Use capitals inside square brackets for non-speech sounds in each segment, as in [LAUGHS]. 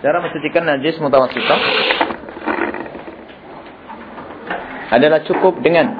Cara mensucikan najis mutawassithah adalah cukup dengan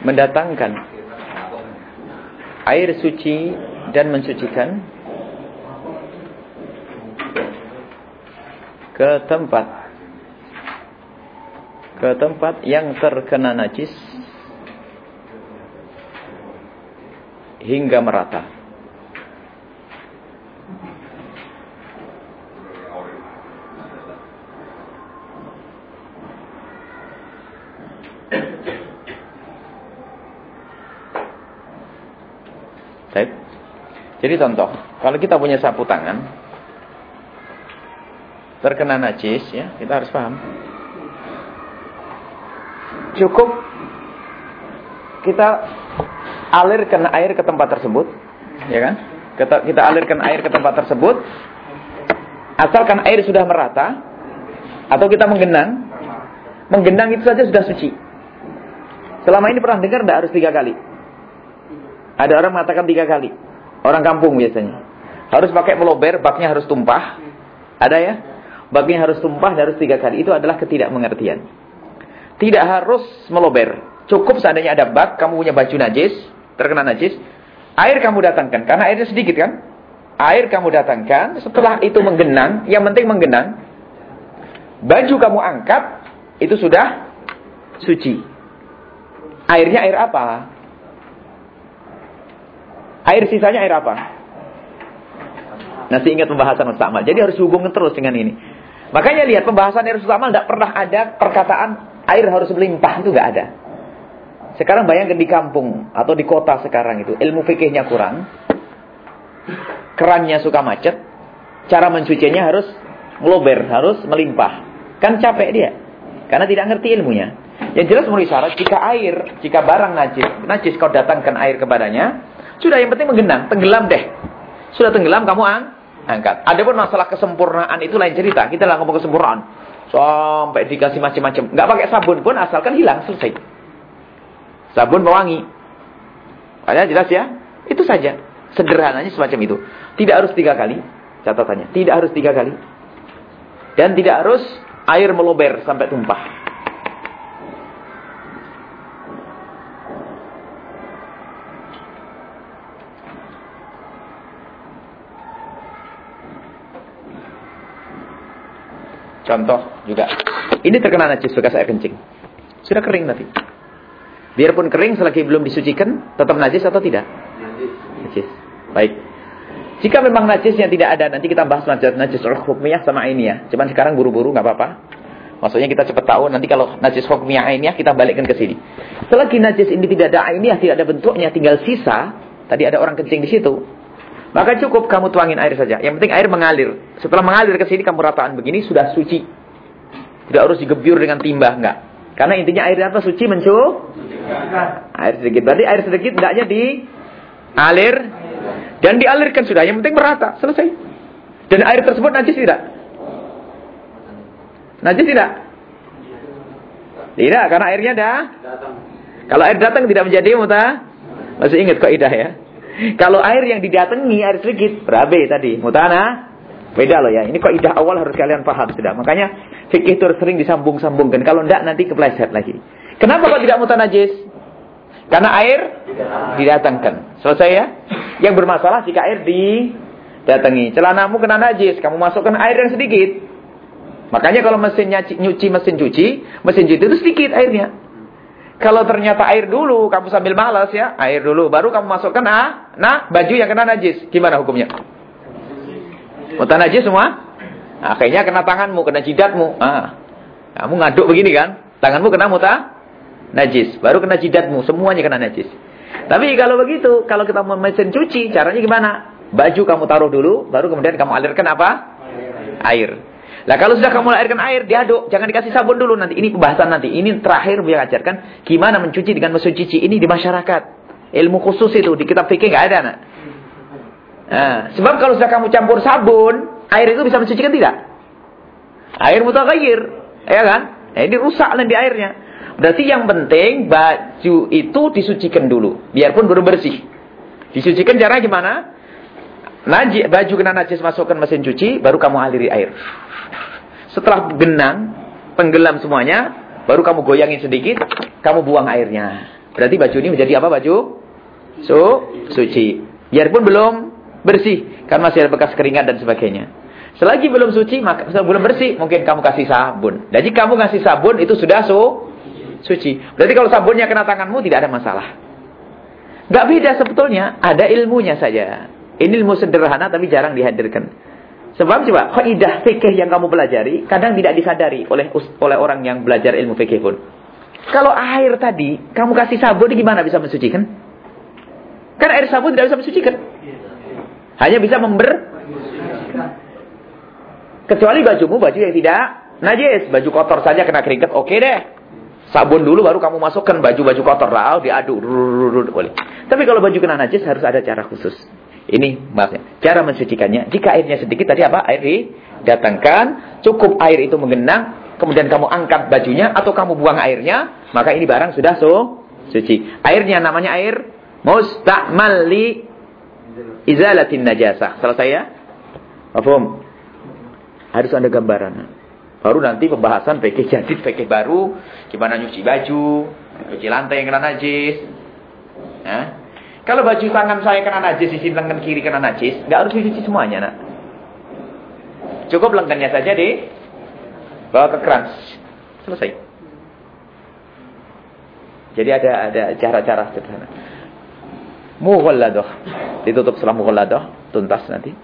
mendatangkan air suci dan mensucikan ke tempat ke tempat yang terkena najis hingga merata. Jadi contoh, kalau kita punya sapu tangan terkena najis ya, kita harus paham. Cukup kita alirkan air ke tempat tersebut, ya kan? Kita, kita alirkan air ke tempat tersebut, asalkan air sudah merata, atau kita menggenang, menggenang itu saja sudah suci. Selama ini pernah dengar tidak harus tiga kali? Ada orang mengatakan tiga kali. Orang kampung biasanya. Harus pakai melober, baknya harus tumpah. Ada ya? Baknya harus tumpah harus tiga kali. Itu adalah ketidakmengertian. Tidak harus melober. Cukup seandainya ada bak, kamu punya baju najis, terkena najis, air kamu datangkan. Karena airnya sedikit kan? Air kamu datangkan, setelah itu menggenang, yang penting menggenang. Baju kamu angkat, itu sudah suci. Airnya air apa? Air sisanya air apa? Masih ingat pembahasan Mustamal. Jadi harus hubungkan terus dengan ini. Makanya lihat pembahasan air Mustamal tidak pernah ada perkataan air harus melimpah itu nggak ada. Sekarang bayangkan di kampung atau di kota sekarang itu ilmu fikihnya kurang, kerannya suka macet, cara mencucinya harus ngelober, harus melimpah. Kan capek dia, karena tidak ngerti ilmunya. Yang jelas menurut syarat jika air, jika barang najis, najis kau datangkan air kepadanya, sudah yang penting menggenang, tenggelam deh. Sudah tenggelam kamu ang angkat. Adapun masalah kesempurnaan itu lain cerita. Kita lah ngomong kesempurnaan. Sampai dikasih macam-macam. Nggak pakai sabun pun asalkan hilang selesai. Sabun pewangi. Kalian jelas ya? Itu saja. Sederhananya semacam itu. Tidak harus tiga kali. Catatannya. Tidak harus tiga kali. Dan tidak harus air melober sampai tumpah. Contoh juga. Ini terkena najis bekas air kencing. Sudah kering nanti. Biarpun kering selagi belum disucikan, tetap najis atau tidak? Najis. Najis. Baik. Jika memang najisnya tidak ada, nanti kita bahas najis najis hukmiyah sama ya. Cuman sekarang buru-buru nggak apa-apa. Maksudnya kita cepat tahu nanti kalau najis hukmiyah ainiyah kita balikkan ke sini. Selagi najis ini tidak ada ainiyah, tidak ada bentuknya, tinggal sisa, tadi ada orang kencing di situ. Maka cukup kamu tuangin air saja. Yang penting air mengalir. Setelah mengalir ke sini kamu rataan begini sudah suci. Tidak harus digebyur dengan timba, enggak. Karena intinya air apa? Suci mencu? Air sedikit. Berarti air sedikit tidaknya alir dan dialirkan sudah. Yang penting merata, selesai. Dan air tersebut najis tidak? Najis tidak? Tidak, karena airnya dah. Kalau air datang tidak menjadi muta. Masih ingat kok idah ya? Kalau air yang didatangi air sedikit, berabe tadi, mutana. Beda loh ya. Ini kok idah awal harus kalian paham sudah. Makanya fikih itu sering disambung-sambungkan. Kalau tidak nanti kepleset lagi. Kenapa kok tidak mutanajis? Karena air didatangkan. Selesai ya? Yang bermasalah jika air didatangi. Celanamu kena najis, kamu masukkan air yang sedikit. Makanya kalau mesinnya nyuci mesin cuci, mesin cuci itu sedikit airnya. Kalau ternyata air dulu, kamu sambil malas ya, air dulu, baru kamu masukkan ah, nah baju yang kena najis, gimana hukumnya? Mutan najis semua? Akhirnya kena tanganmu, kena jidatmu. Ah, kamu ngaduk begini kan? Tanganmu kena muta najis, baru kena jidatmu, semuanya kena najis. Tapi kalau begitu, kalau kita mesin cuci, caranya gimana? Baju kamu taruh dulu, baru kemudian kamu alirkan apa? Air. Lah kalau sudah kamu alirkan air, diaduk, jangan dikasih sabun dulu nanti. Ini pembahasan nanti. Ini terakhir beliau ajarkan gimana mencuci dengan mesin cuci ini di masyarakat. Ilmu khusus itu di kitab fikih nggak ada, nak. Nah, sebab kalau sudah kamu campur sabun, air itu bisa mencucikan tidak? Air mutaghayyir. Ya kan? Nah, ini rusak nanti airnya. Berarti yang penting baju itu disucikan dulu. Biarpun belum bersih. Disucikan cara gimana? Najis, baju kena najis masukkan mesin cuci, baru kamu aliri air. Setelah genang, tenggelam semuanya, baru kamu goyangin sedikit, kamu buang airnya. Berarti baju ini menjadi apa baju? Su, suci. Biarpun belum bersih, kan masih ada bekas keringat dan sebagainya. Selagi belum suci, maka belum bersih, mungkin kamu kasih sabun. Jadi kamu kasih sabun itu sudah su, suci. Berarti kalau sabunnya kena tanganmu tidak ada masalah. Gak beda sebetulnya, ada ilmunya saja. Ini ilmu sederhana tapi jarang dihadirkan. Sebab coba, kaidah fikih yang kamu pelajari kadang tidak disadari oleh oleh orang yang belajar ilmu fikih pun. Kalau air tadi kamu kasih sabun gimana bisa mensucikan? Kan air sabun tidak bisa mensucikan. Hanya bisa member Kecuali bajumu baju yang tidak najis, baju kotor saja kena keringat, oke deh. Sabun dulu baru kamu masukkan baju-baju kotor lah, diaduk boleh. Tapi kalau baju kena najis harus ada cara khusus. Ini maksudnya. Cara mensucikannya. Jika airnya sedikit tadi apa? Air didatangkan. Cukup air itu mengenang. Kemudian kamu angkat bajunya. Atau kamu buang airnya. Maka ini barang sudah so, suci. Airnya namanya air musta'mal li izalatin najasah. Selesai ya? Mafhum? Harus ada gambaran. Baru nanti pembahasan PK jadid, PK baru. Gimana nyuci baju. Nyuci lantai yang kena najis. Ya. Kalau baju tangan saya kena najis, sisi lengan kiri kena najis, nggak harus dicuci semuanya, nak. Cukup lengannya saja di bawa ke keran. Selesai. Jadi ada ada cara-cara sederhana. Mughalladah. Ditutup setelah mughalladah, tuntas nanti.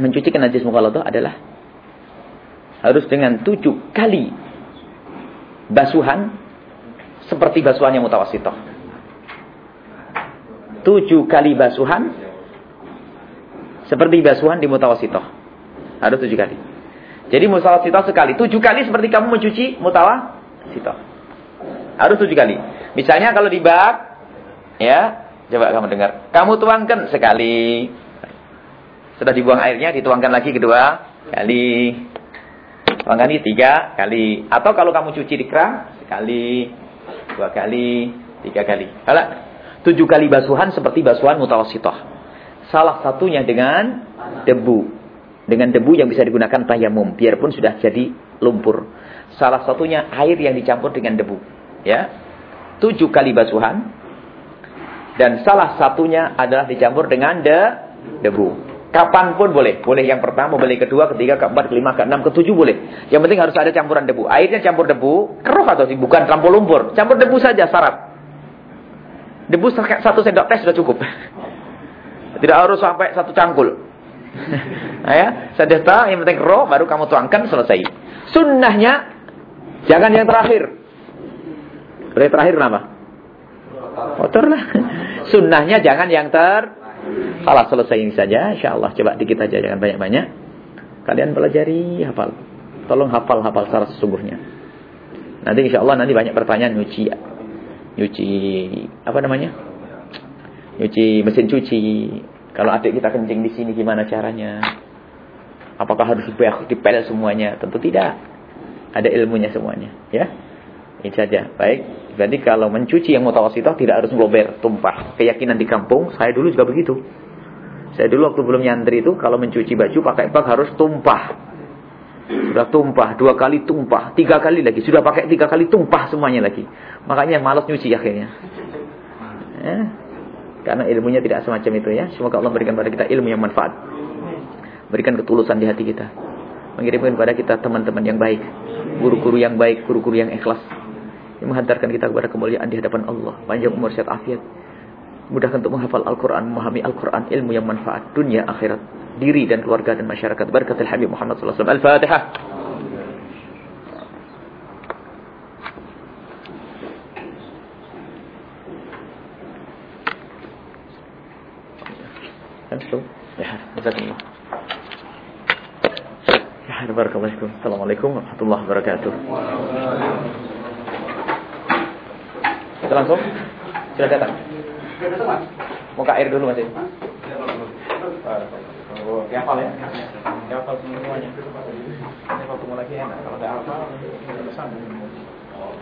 Mencuci najis mughalladah adalah harus dengan tujuh kali basuhan seperti basuhannya mutawasitoh tujuh kali basuhan seperti basuhan di mutawasitoh. Harus tujuh kali. Jadi mutawasitoh sekali. Tujuh kali seperti kamu mencuci mutawasitoh. Harus tujuh kali. Misalnya kalau di bak, ya, coba kamu dengar. Kamu tuangkan sekali. Sudah dibuang airnya, dituangkan lagi kedua kali. Tuangkan lagi tiga kali. Atau kalau kamu cuci di keran, sekali, dua kali, tiga kali. Kalau Tujuh kali basuhan seperti basuhan mutawasitoh. Salah satunya dengan debu. Dengan debu yang bisa digunakan tayamum. Biarpun sudah jadi lumpur. Salah satunya air yang dicampur dengan debu. Ya, Tujuh kali basuhan. Dan salah satunya adalah dicampur dengan de debu. Kapan pun boleh. Boleh yang pertama, boleh kedua, ketiga, keempat, kelima, keenam, ketujuh boleh. Yang penting harus ada campuran debu. Airnya campur debu, keruh atau sih? Bukan campur lumpur. Campur debu saja syarat. Debu satu sendok teh sudah cukup. Tidak harus sampai satu cangkul. [LAUGHS] nah ya, sedeta yang penting roh baru kamu tuangkan selesai. Sunnahnya jangan yang terakhir. Berarti terakhir kenapa? Kotor lah. [LAUGHS] Sunnahnya jangan yang ter Salah selesai ini saja, insya Allah coba dikit aja jangan banyak-banyak. Kalian pelajari hafal. Tolong hafal-hafal secara sesungguhnya. Nanti insya Allah nanti banyak pertanyaan nyuci nyuci apa namanya? Nyuci mesin cuci. Kalau adik kita kencing di sini gimana caranya? Apakah harus dipel semuanya? Tentu tidak. Ada ilmunya semuanya, ya. Ini saja. Baik. Berarti kalau mencuci yang mutawasitoh tidak harus ngober, tumpah. Keyakinan di kampung, saya dulu juga begitu. Saya dulu waktu belum nyantri itu kalau mencuci baju pakai bak harus tumpah. Sudah tumpah, dua kali tumpah, tiga kali lagi. Sudah pakai tiga kali tumpah semuanya lagi. Makanya malas nyuci akhirnya. Ya. Karena ilmunya tidak semacam itu ya. Semoga Allah berikan pada kita ilmu yang manfaat. Berikan ketulusan di hati kita. Mengirimkan kepada kita teman-teman yang baik. Guru-guru yang baik, guru-guru yang ikhlas. Yang menghantarkan kita kepada kemuliaan di hadapan Allah. Panjang umur, sehat, afiat. Mudahkan untuk menghafal Al-Quran, memahami Al-Quran, ilmu yang manfaat, dunia, akhirat, diri dan keluarga dan masyarakat. Barakatul Habib Muhammad SAW. Al-Fatihah. Ya, barakallahu fikum. Assalamualaikum warahmatullahi wabarakatuh. Kita langsung? Sudah datang? Sudah datang, Mas. Mau ke air dulu, Mas. Oh, hafal ya. Hafal semuanya. Ini kalau ketemu lagi enak. Kalau ada hafal, bersambung. Oh.